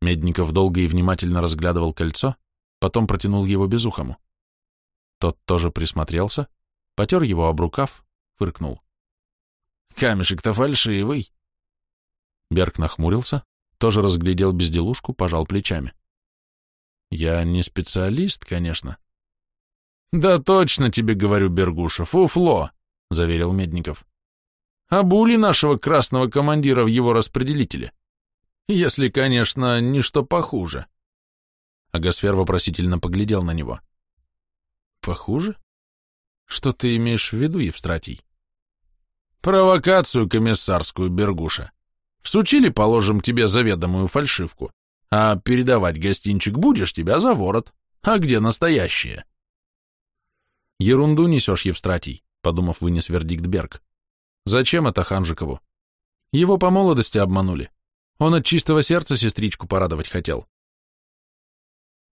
Медников долго и внимательно разглядывал кольцо, потом протянул его безухому. Тот тоже присмотрелся, потер его об рукав, фыркнул. Камешек-то фальшивый. Берг нахмурился, тоже разглядел безделушку, пожал плечами. Я не специалист, конечно. Да точно тебе говорю, Бергуша, фуфло, заверил Медников. Обули нашего красного командира в его распределителе. Если, конечно, ничто похуже. Агасфер вопросительно поглядел на него. Похуже? Что ты имеешь в виду, Евстратий? Провокацию комиссарскую, Бергуша. Всучили, положим, тебе заведомую фальшивку, а передавать гостинчик будешь, тебя за ворот. А где настоящее? Ерунду несешь, Евстратий, подумав, вынес вердикт Берг. Зачем это Ханжикову? Его по молодости обманули. Он от чистого сердца сестричку порадовать хотел.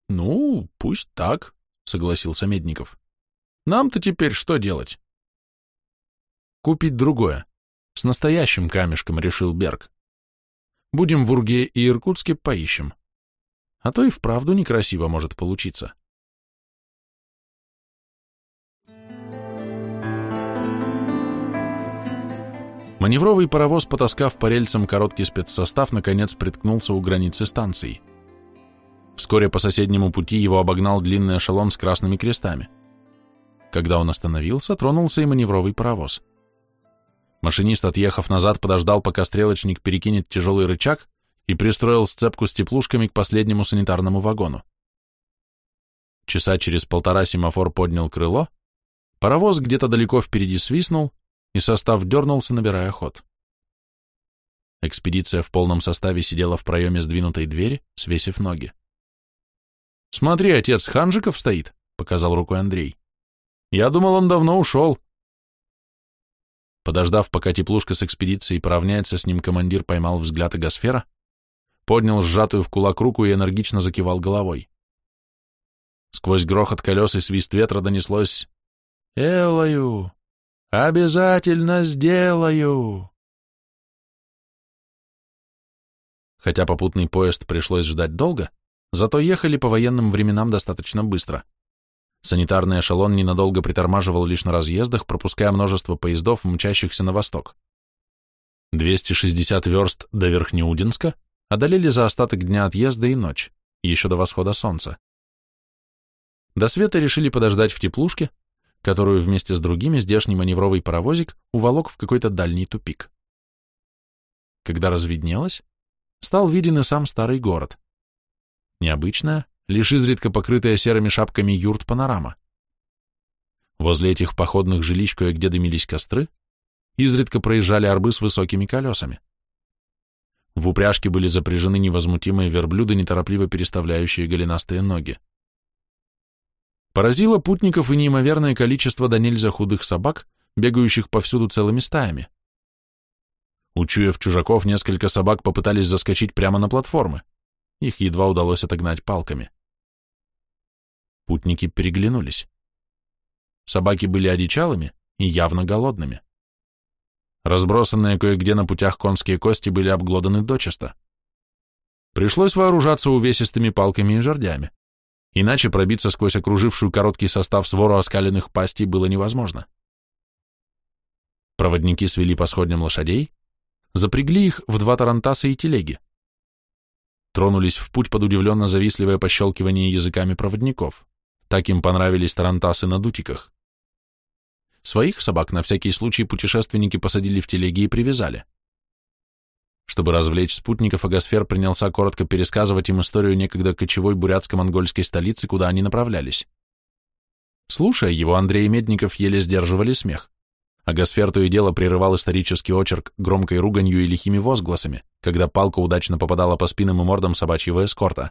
Ну, пусть так, согласился Медников. Нам-то теперь что делать? Купить другое. С настоящим камешком, решил Берг. Будем в Урге и Иркутске поищем. А то и вправду некрасиво может получиться. Маневровый паровоз, потаскав по рельсам короткий спецсостав, наконец приткнулся у границы станции. Вскоре по соседнему пути его обогнал длинный эшелон с красными крестами. Когда он остановился, тронулся и маневровый паровоз. Машинист, отъехав назад, подождал, пока стрелочник перекинет тяжелый рычаг и пристроил сцепку с теплушками к последнему санитарному вагону. Часа через полтора семафор поднял крыло, паровоз где-то далеко впереди свистнул, и состав дернулся, набирая ход. Экспедиция в полном составе сидела в проеме сдвинутой двери, свесив ноги. «Смотри, отец Ханжиков стоит», — показал рукой Андрей. «Я думал, он давно ушел». Подождав, пока теплушка с экспедицией поравняется с ним, командир поймал взгляд Эгосфера, поднял сжатую в кулак руку и энергично закивал головой. Сквозь грохот колес и свист ветра донеслось «Элаю! Обязательно сделаю!» Хотя попутный поезд пришлось ждать долго, зато ехали по военным временам достаточно быстро. Санитарный эшелон ненадолго притормаживал лишь на разъездах, пропуская множество поездов, мчащихся на восток. 260 верст до Верхнеудинска одолели за остаток дня отъезда и ночь, еще до восхода солнца. До света решили подождать в теплушке, которую вместе с другими здешний маневровый паровозик уволок в какой-то дальний тупик. Когда разведнелось, стал виден и сам старый город. Необычная, лишь изредка покрытая серыми шапками юрт панорама. Возле этих походных жилищ кое-где дымились костры, изредка проезжали арбы с высокими колесами. В упряжке были запряжены невозмутимые верблюды, неторопливо переставляющие голенастые ноги. Поразило путников и неимоверное количество до нельзя худых собак, бегающих повсюду целыми стаями. Учуяв чужаков, несколько собак попытались заскочить прямо на платформы. Их едва удалось отогнать палками. Путники переглянулись. Собаки были одичалыми и явно голодными. Разбросанные кое-где на путях конские кости были обглоданы дочисто. Пришлось вооружаться увесистыми палками и жердями. Иначе пробиться сквозь окружившую короткий состав свору оскаленных пастей было невозможно. Проводники свели по сходням лошадей, запрягли их в два тарантаса и телеги. Тронулись в путь под удивленно завистливое пощелкивание языками проводников. Так им понравились тарантасы на дутиках. Своих собак на всякий случай путешественники посадили в телеги и привязали. Чтобы развлечь спутников, Агасфер принялся коротко пересказывать им историю некогда кочевой бурятско-монгольской столицы, куда они направлялись. Слушая его, Андрей и Медников еле сдерживали смех. Агасфер то и дело прерывал исторический очерк громкой руганью и лихими возгласами, когда палка удачно попадала по спинам и мордам собачьего эскорта.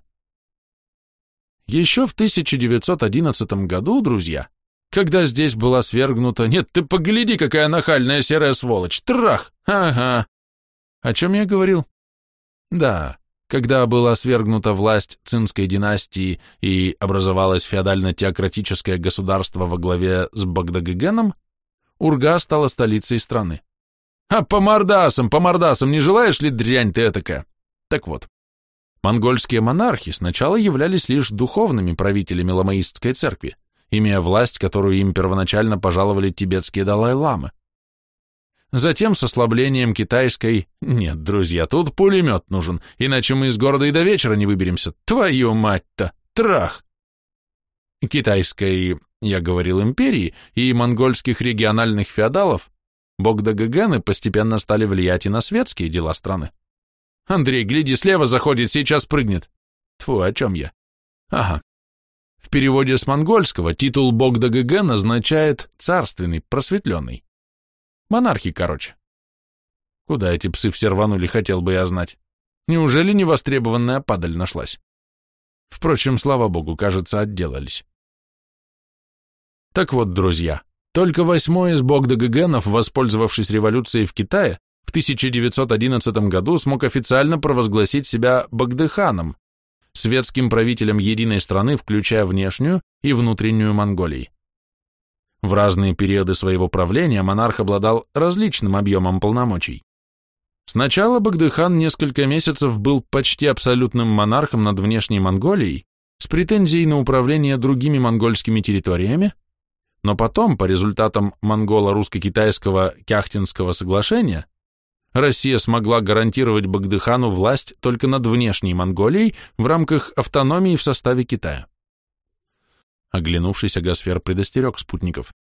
Еще в 1911 году, друзья, когда здесь была свергнута... Нет, ты погляди, какая нахальная серая сволочь! Трах! Ага! О чем я говорил? Да, когда была свергнута власть цинской династии и образовалось феодально-теократическое государство во главе с Багдагыгеном, Урга стала столицей страны. А по мордасам, по мордасам, не желаешь ли дрянь ты этакая? Так вот, монгольские монархи сначала являлись лишь духовными правителями ламаистской церкви, имея власть, которую им первоначально пожаловали тибетские далай-ламы. Затем с ослаблением китайской... Нет, друзья, тут пулемет нужен, иначе мы из города и до вечера не выберемся. Твою мать-то! Трах! Китайской я говорил империи, и монгольских региональных феодалов, Богдагагены постепенно стали влиять и на светские дела страны. Андрей, гляди, слева заходит, сейчас прыгнет. Тьфу, о чем я? Ага. В переводе с монгольского титул Богдагаген означает «царственный», «просветленный». Монархи, короче. Куда эти псы все рванули, хотел бы я знать. Неужели невостребованная падаль нашлась? Впрочем, слава богу, кажется, отделались. Так вот, друзья, только восьмой из Богдагагенов, воспользовавшись революцией в Китае, в 1911 году смог официально провозгласить себя Багдыханом, светским правителем единой страны, включая внешнюю и внутреннюю Монголии. В разные периоды своего правления монарх обладал различным объемом полномочий. Сначала Багдыхан несколько месяцев был почти абсолютным монархом над внешней Монголией с претензией на управление другими монгольскими территориями, но потом, по результатам монголо-русско-китайского Кяхтинского соглашения, Россия смогла гарантировать Багдыхану власть только над внешней Монголией в рамках автономии в составе Китая. Оглянувшись, Агасфер предостерег спутников.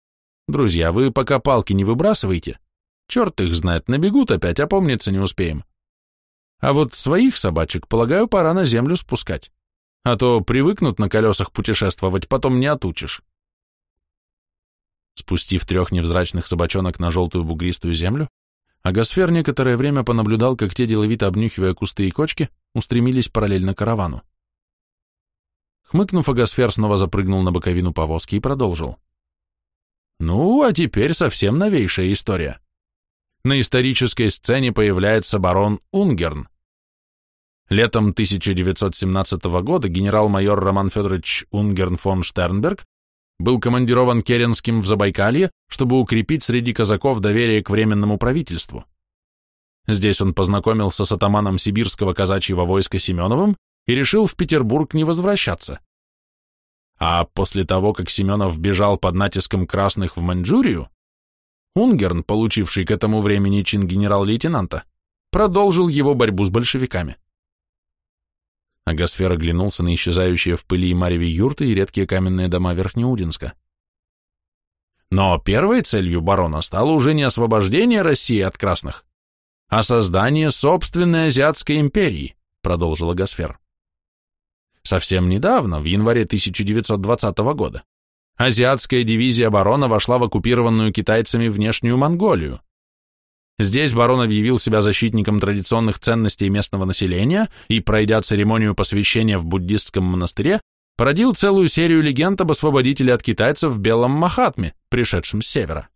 «Друзья, вы пока палки не выбрасывайте. Черт их знает, набегут опять, опомниться не успеем. А вот своих собачек, полагаю, пора на землю спускать. А то привыкнут на колесах путешествовать, потом не отучишь». Спустив трех невзрачных собачонок на желтую бугристую землю, Агасфер некоторое время понаблюдал, как те, деловито обнюхивая кусты и кочки, устремились параллельно каравану. Хмыкнув, Агасфер снова запрыгнул на боковину повозки и продолжил. Ну, а теперь совсем новейшая история. На исторической сцене появляется барон Унгерн. Летом 1917 года генерал-майор Роман Федорович Унгерн фон Штернберг был командирован Керенским в Забайкалье, чтобы укрепить среди казаков доверие к Временному правительству. Здесь он познакомился с атаманом сибирского казачьего войска Семеновым и решил в Петербург не возвращаться. А после того, как Семенов бежал под натиском красных в Маньчжурию, Унгерн, получивший к этому времени чин генерал-лейтенанта, продолжил его борьбу с большевиками. Агасфер оглянулся на исчезающие в пыли и мареве юрты и редкие каменные дома Верхнеудинска. Но первой целью барона стало уже не освобождение России от красных, а создание собственной Азиатской империи, продолжил Агасфер. Совсем недавно, в январе 1920 года, азиатская дивизия барона вошла в оккупированную китайцами внешнюю Монголию, Здесь барон объявил себя защитником традиционных ценностей местного населения и, пройдя церемонию посвящения в буддистском монастыре, породил целую серию легенд об освободителе от китайцев в Белом Махатме, пришедшем с севера.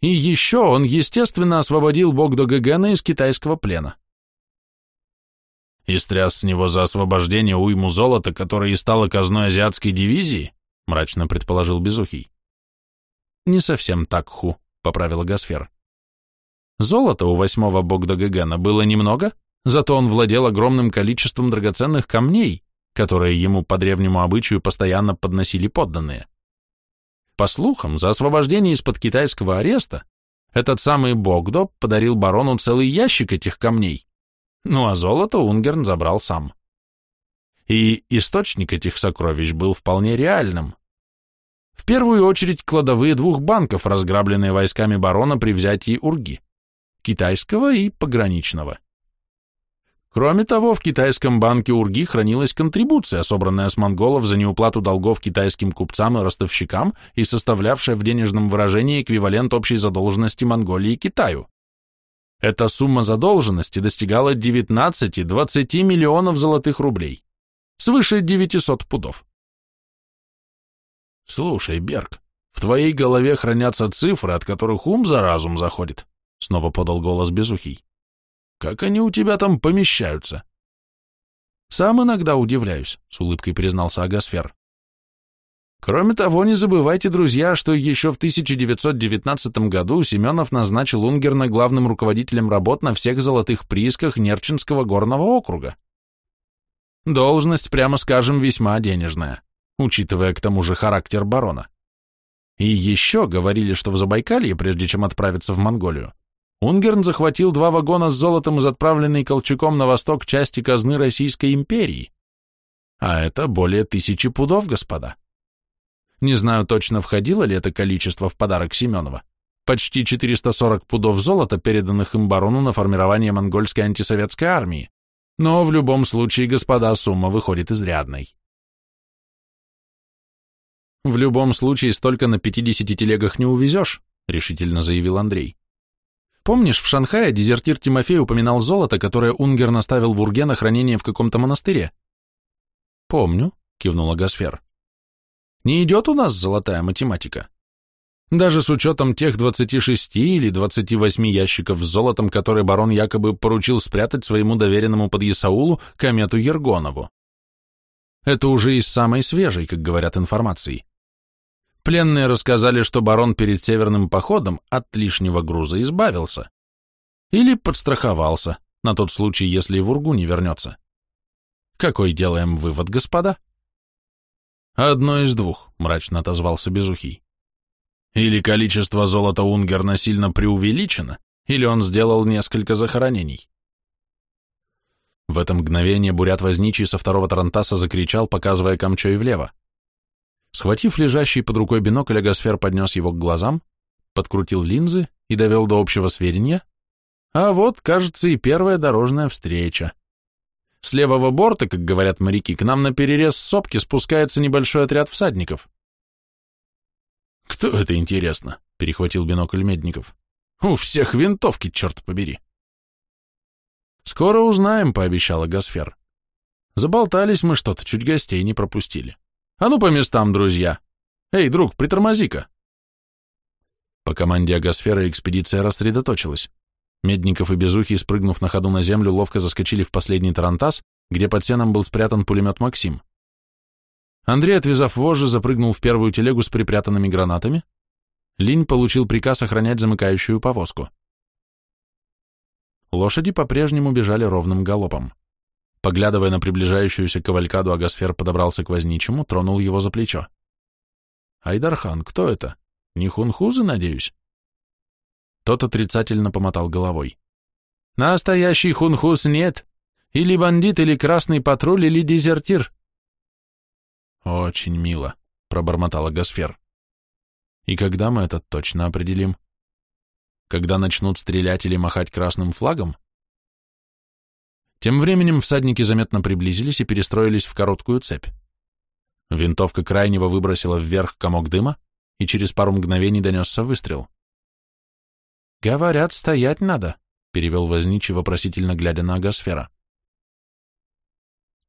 И еще он, естественно, освободил Богдо Гагена из китайского плена. И с него за освобождение уйму золота, которое и стало казной азиатской дивизии, мрачно предположил Безухий. Не совсем так, Ху, поправила Гасфер. Золота у восьмого Богдо Гагена было немного, зато он владел огромным количеством драгоценных камней, которые ему по древнему обычаю постоянно подносили подданные. По слухам, за освобождение из-под китайского ареста этот самый Богдо подарил барону целый ящик этих камней, ну а золото Унгерн забрал сам. И источник этих сокровищ был вполне реальным. В первую очередь кладовые двух банков, разграбленные войсками барона при взятии Урги, китайского и пограничного. Кроме того, в китайском банке Урги хранилась контрибуция, собранная с монголов за неуплату долгов китайским купцам и ростовщикам и составлявшая в денежном выражении эквивалент общей задолженности Монголии и Китаю. Эта сумма задолженности достигала 19-20 миллионов золотых рублей, свыше 900 пудов. «Слушай, Берг, в твоей голове хранятся цифры, от которых ум за разум заходит», снова подал голос Безухий. Как они у тебя там помещаются? Сам иногда удивляюсь, с улыбкой признался Агасфер. Кроме того, не забывайте, друзья, что еще в 1919 году Семенов назначил Унгерна главным руководителем работ на всех золотых приисках Нерчинского горного округа. Должность, прямо скажем, весьма денежная, учитывая к тому же характер барона. И еще говорили, что в Забайкалье, прежде чем отправиться в Монголию, Унгерн захватил два вагона с золотом из отправленной Колчаком на восток части казны Российской империи. А это более тысячи пудов, господа. Не знаю точно, входило ли это количество в подарок Семенова. Почти 440 пудов золота, переданных им барону на формирование монгольской антисоветской армии. Но в любом случае, господа, сумма выходит изрядной. «В любом случае, столько на 50 телегах не увезешь», — решительно заявил Андрей. Помнишь, в Шанхае дезертир Тимофей упоминал золото, которое Унгер наставил в Урге на хранение в каком-то монастыре? Помню, кивнула Гасфер. Не идет у нас золотая математика. Даже с учетом тех 26 или 28 ящиков с золотом, которые барон якобы поручил спрятать своему доверенному под Исаулу комету Ергонову. Это уже из самой свежей, как говорят, информации. Пленные рассказали, что барон перед северным походом от лишнего груза избавился. Или подстраховался, на тот случай, если и Ургу не вернется. Какой делаем вывод, господа? Одно из двух, мрачно отозвался Безухий. Или количество золота Унгерна сильно преувеличено, или он сделал несколько захоронений. В это мгновение бурят возничий со второго тарантаса закричал, показывая камчой влево. Схватив лежащий под рукой бинокль, Агасфер поднес его к глазам, подкрутил линзы и довел до общего сведения. А вот, кажется, и первая дорожная встреча. С левого борта, как говорят моряки, к нам на перерез сопки спускается небольшой отряд всадников. «Кто это, интересно?» — перехватил бинокль Медников. «У всех винтовки, черт побери!» «Скоро узнаем», — пообещала Гасфер. «Заболтались мы что-то, чуть гостей не пропустили». А ну по местам, друзья! Эй, друг, притормози-ка!» По команде Агосфера экспедиция рассредоточилась. Медников и Безухий, спрыгнув на ходу на землю, ловко заскочили в последний тарантас, где под сеном был спрятан пулемет «Максим». Андрей, отвязав вожжи, запрыгнул в первую телегу с припрятанными гранатами. Линь получил приказ охранять замыкающую повозку. Лошади по-прежнему бежали ровным галопом. Поглядывая на приближающуюся кавалькаду, Агасфер подобрался к возничему, тронул его за плечо. «Айдархан, кто это? Не хунхузы, надеюсь?» Тот отрицательно помотал головой. «Настоящий хунхуз нет. Или бандит, или красный патруль, или дезертир». «Очень мило», — пробормотала Гасфер. «И когда мы это точно определим? Когда начнут стрелять или махать красным флагом?» Тем временем всадники заметно приблизились и перестроились в короткую цепь. Винтовка крайнего выбросила вверх комок дыма, и через пару мгновений донесся выстрел. «Говорят, стоять надо», — перевел возничий, вопросительно глядя на агосфера.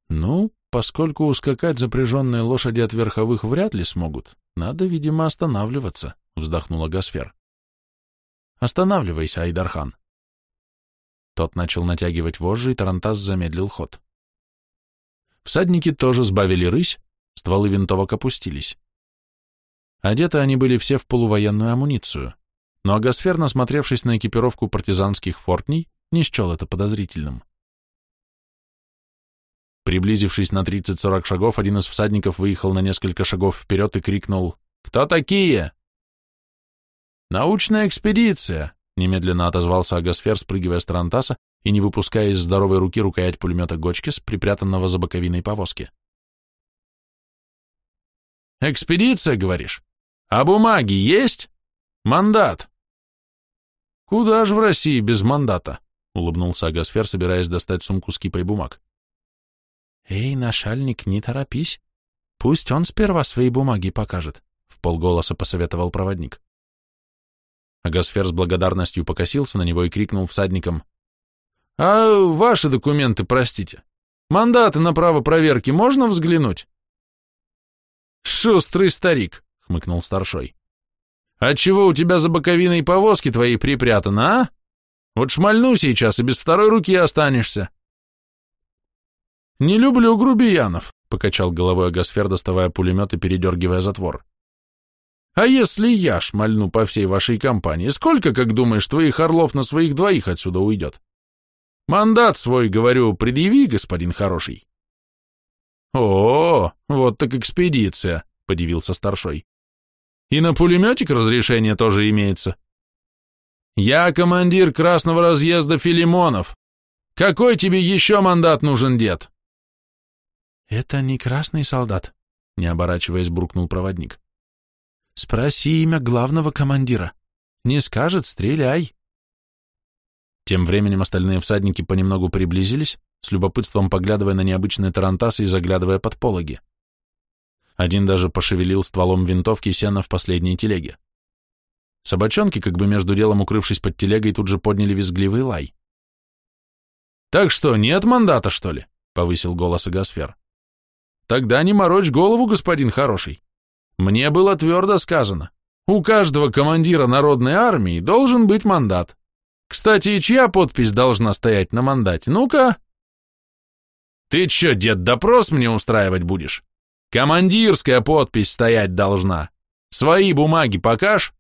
«Ну, поскольку ускакать запряженные лошади от верховых вряд ли смогут, надо, видимо, останавливаться», — вздохнула Гасфер. Останавливайся, Айдархан. Тот начал натягивать вожжи, и Тарантас замедлил ход. Всадники тоже сбавили рысь, стволы винтовок опустились. Одеты они были все в полувоенную амуницию, но Агасфер, насмотревшись на экипировку партизанских фортней, не счел это подозрительным. Приблизившись на 30-40 шагов, один из всадников выехал на несколько шагов вперед и крикнул «Кто такие?» «Научная экспедиция!» — немедленно отозвался Агасфер, спрыгивая с Тарантаса и не выпуская из здоровой руки рукоять пулемета Гочкис, припрятанного за боковиной повозки. «Экспедиция, говоришь? А бумаги есть? Мандат?» «Куда ж в России без мандата?» — улыбнулся Агасфер, собираясь достать сумку с кипой бумаг. «Эй, нашальник, не торопись. Пусть он сперва свои бумаги покажет», — в полголоса посоветовал проводник. Агасфер с благодарностью покосился на него и крикнул всадникам. «А ваши документы, простите, мандаты на право проверки можно взглянуть?» «Шустрый старик», — хмыкнул старшой. «Отчего у тебя за боковиной повозки твои припрятаны, а? Вот шмальну сейчас, и без второй руки останешься». «Не люблю грубиянов», — покачал головой Агасфер, доставая пулемет и передергивая затвор. «А если я шмальну по всей вашей компании, сколько, как думаешь, твоих орлов на своих двоих отсюда уйдет? Мандат свой, говорю, предъяви, господин хороший». «О, вот так экспедиция», — подивился старшой. «И на пулеметик разрешение тоже имеется». «Я командир красного разъезда Филимонов. Какой тебе еще мандат нужен, дед?» «Это не красный солдат», — не оборачиваясь, буркнул проводник. «Спроси имя главного командира. Не скажет — стреляй». Тем временем остальные всадники понемногу приблизились, с любопытством поглядывая на необычные тарантасы и заглядывая под пологи. Один даже пошевелил стволом винтовки сена в последней телеге. Собачонки, как бы между делом укрывшись под телегой, тут же подняли визгливый лай. «Так что, нет мандата, что ли?» — повысил голос Агасфер. Тогда не морочь голову, господин хороший. Мне было твердо сказано, у каждого командира народной армии должен быть мандат. Кстати, чья подпись должна стоять на мандате? Ну-ка. Ты чё, дед, допрос мне устраивать будешь? Командирская подпись стоять должна. Свои бумаги покаж.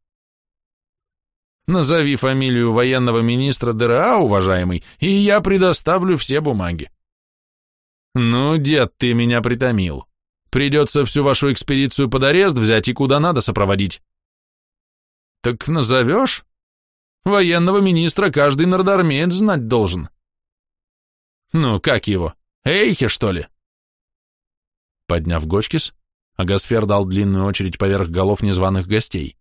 Назови фамилию военного министра ДРА, уважаемый, и я предоставлю все бумаги. «Ну, дед, ты меня притомил. Придется всю вашу экспедицию под арест взять и куда надо сопроводить». «Так назовешь? Военного министра каждый нардармеец знать должен». «Ну, как его? Эйхе, что ли?» Подняв Гочкис, Агасфер дал длинную очередь поверх голов незваных гостей.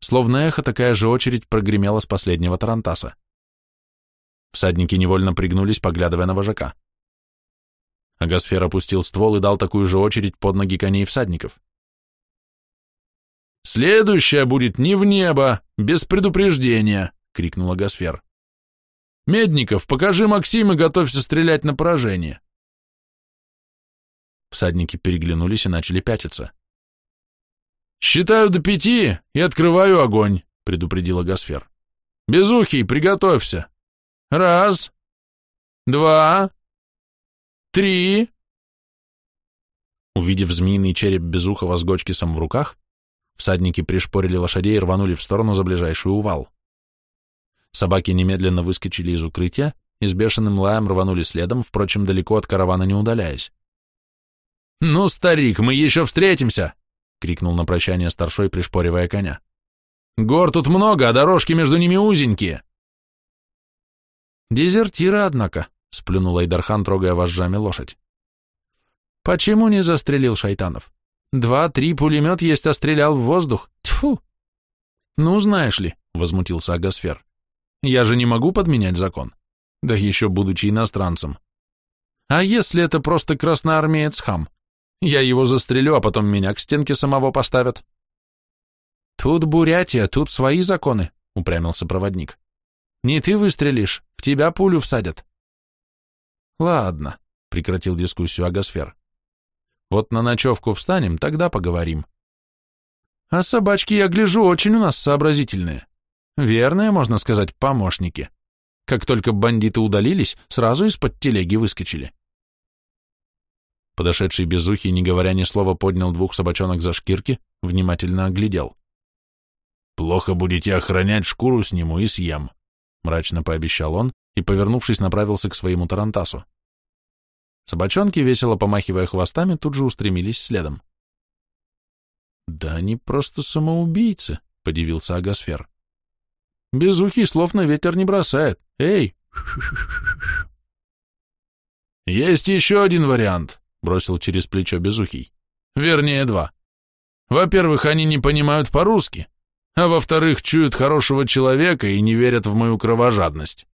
Словно эхо, такая же очередь прогремела с последнего тарантаса. Всадники невольно пригнулись, поглядывая на вожака. Агасфер опустил ствол и дал такую же очередь под ноги коней всадников. «Следующая будет не в небо, без предупреждения!» — крикнул Агасфер. «Медников, покажи Максим и готовься стрелять на поражение!» Всадники переглянулись и начали пятиться. «Считаю до пяти и открываю огонь», — предупредил Агасфер. «Безухий, приготовься! Раз, два, Три!» Увидев змеиный череп Безухова с Гочкисом в руках, всадники пришпорили лошадей и рванули в сторону за ближайший увал. Собаки немедленно выскочили из укрытия и с бешеным лаем рванули следом, впрочем, далеко от каравана не удаляясь. «Ну, старик, мы еще встретимся!» — крикнул на прощание старшой, пришпоривая коня. «Гор тут много, а дорожки между ними узенькие!» «Дезертиры, однако», сплюнул Айдархан, трогая вожжами лошадь. Почему не застрелил шайтанов? Два-три пулемет есть, а стрелял в воздух. Тьфу! Ну, знаешь ли, возмутился Агасфер. Я же не могу подменять закон. Да еще будучи иностранцем. А если это просто красноармеец хам? Я его застрелю, а потом меня к стенке самого поставят. Тут Бурятия, тут свои законы, упрямился проводник. Не ты выстрелишь, в тебя пулю всадят. Ладно, прекратил дискуссию Агасфер. Вот на ночевку встанем, тогда поговорим. А собачки, я гляжу, очень у нас сообразительные. Верные, можно сказать, помощники. Как только бандиты удалились, сразу из-под телеги выскочили. Подошедший безухий, не говоря ни слова, поднял двух собачонок за шкирки, внимательно оглядел. «Плохо будете охранять, шкуру сниму и съем», — мрачно пообещал он и, повернувшись, направился к своему тарантасу. Собачонки, весело помахивая хвостами, тут же устремились следом. «Да они просто самоубийцы», — подивился Агасфер. «Безухий слов на ветер не бросает. Эй!» «Есть еще один вариант», — бросил через плечо Безухий. «Вернее, два. Во-первых, они не понимают по-русски, а во-вторых, чуют хорошего человека и не верят в мою кровожадность.